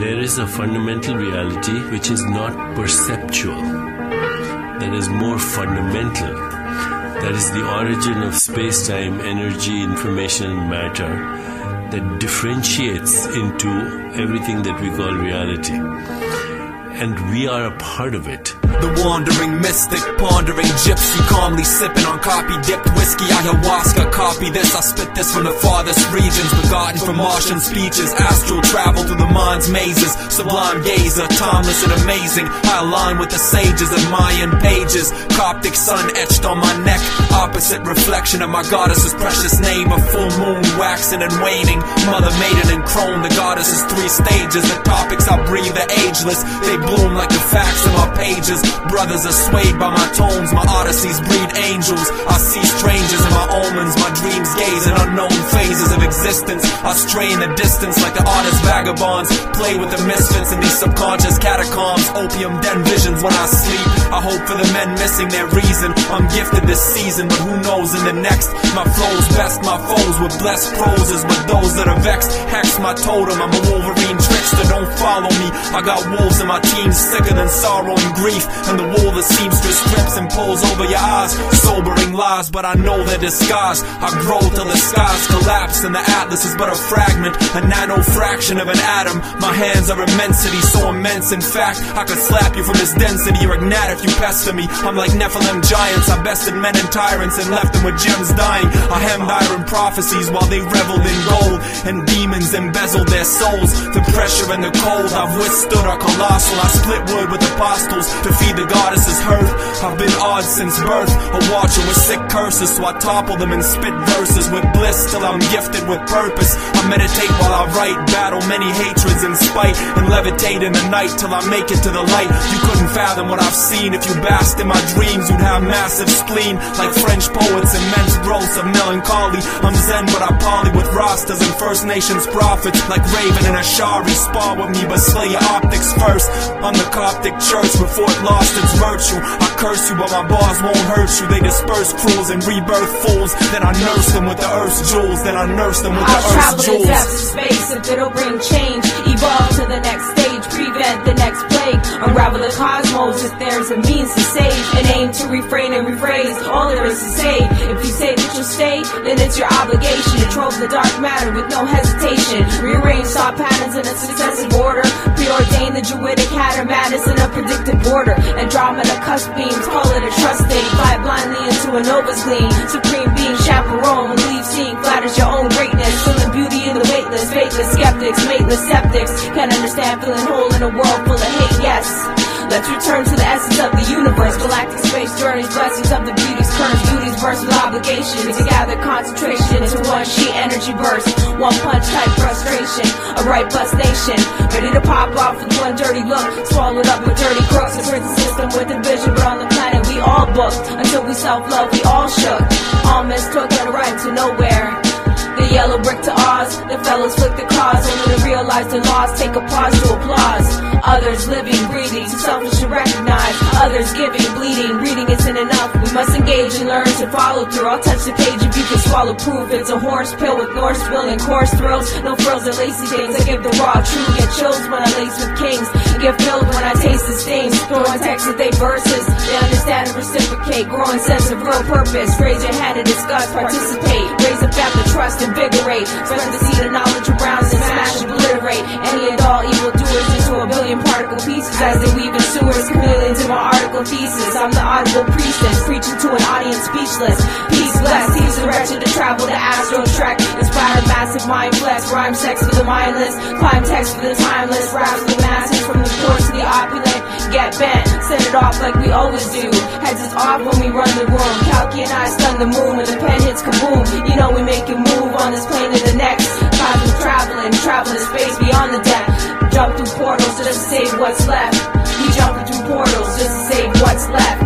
there is a fundamental reality which is not perceptual, that is more fundamental, that is the origin of space time, energy, information, and matter, that differentiates into everything that we call reality. And we are a part of it. The wandering mystic, pondering gypsy, calmly sipping on copy dipped whiskey. Ayahuasca, copy this. I spit this from the farthest regions, begotten from Martian speeches. Astral travel through the mind's mazes, sublime gazer, timeless and amazing. I align with the sages of Mayan pages. Coptic sun etched on my neck, opposite reflection of my goddess's precious name. A full moon waxing and waning. Mother maiden and crone, the goddess's three stages. The topics I breathe are ageless, they bloom like the facts in my pages. Brothers are swayed by my tones, my odysseys breed angels. I see strangers my omens, my dreams gaze in unknown phases of existence. I stray in the distance like the artist vagabonds, play with the misfits in these subconscious catacombs. Opium den visions when I sleep. I hope for the men missing their reason. I'm gifted this season, but who knows in the next? My flow's best, my foes with blessed proses, but those that are vexed. Hex my totem, I'm a Wolverine trickster, don't follow me. I got wolves in my team, sicker than sorrow and grief. And the wool the seamstress strips and pulls over your eyes. Sobering lies, but I know they're disguised. I grow till the skies collapse, and the atlas is but a fragment, a nano fraction of an atom. My hands are immensity, so immense. In fact, I could slap you from this density or ignite if you pester me. I'm like Nephilim giants. I bested men and tyrants and left them with gems dying. I hemmed iron prophecies while they reveled in gold, and demons embezzled their souls. The pressure and the cold, I've withstood are colossal. I split wood with apostles to feed the goddess's hearth. I've been odd since birth, a watcher with sick curses, so I topple them and spit verses with bliss till I'm gifted with purpose. I meditate while I write, battle many hatreds and spite, and levitate in the night till I make it to the light. You couldn't fathom what I've seen if you basked in my dreams. You'd have massive spleen like French poets, immense growths of melancholy. I'm Zen, but I poly with Rastas and First Nations prophets like Raven and Ashari. Spar with me, but slay your optics first. I'm the Coptic Church before it lost its virtue. I curse you, but my bars won't hurt you. They disperse cruels and rebirth fools. Then I nurse them with the earth's jewels. Then I nurse them with the I'll travel earth's the jewels. depths of space if it'll bring change. Evolve to the next stage, prevent the next plague. Unravel the cosmos if there's a means to save. And aim to refrain and rephrase all there is to say. If you say that you'll stay, then it's your obligation to trove the dark matter with no hesitation. Rearrange thought patterns in a successive order. Preordain the druidic hatter madness in a predicted border. Andromeda cusp beams, call it a trust thing. Fly blindly into a nova's gleam. Supreme being chaperone, believe seeing flatters your own greatness. Feeling beauty in the weightless, faithless skeptics, mateless septics. Can't understand feeling whole in a world full of hate, Let's return to the essence of the universe. Galactic space journeys, blessings of the beauties, currents, duties, versus obligation. To gather concentration into one sheet energy burst. One punch type frustration. A right bus nation. Ready to pop off with one dirty look. Swallowed up with dirty crooks. A prison system with a vision, but on the planet we all booked. Until we self love, we all shook. All mistook and right to nowhere. Yellow brick to Oz, the fellows flick the cause, only to realize the loss, take a pause to applause. Others living, breathing, selfish to recognize. Others giving, bleeding, reading isn't enough. We must engage and learn to follow through. I'll touch the page if you can swallow proof. It's a horse pill with Norse will and coarse thrills. No frills or lacy things. I give the raw truth, get chills when I lace with kings. Get filled when I taste the stings. Throwing texts with they verses. They understand and reciprocate. Growing sense of real purpose. Raise your hand and discuss, participate. Trust, invigorate. Spread the seed of knowledge around and smash, obliterate. Any and all evil doers into a billion particle pieces as they weave in sewers. My article thesis. I'm the audible priestess, preaching to an audience speechless. Peace blessed, the wretched to travel the astro trek. Inspire massive mind flex, rhyme sex for the mindless. Climb text for the timeless, raps the masses from the poor to the opulent. Get bent, send it off like we always do. Heads is off when we run the room. Kalki and I stun the moon when the pen hits kaboom. You know we make it move on this plane to the next. Cosmic traveling, travel to space beyond the deck. Jump through portals just to save what's left portals just to save what's left.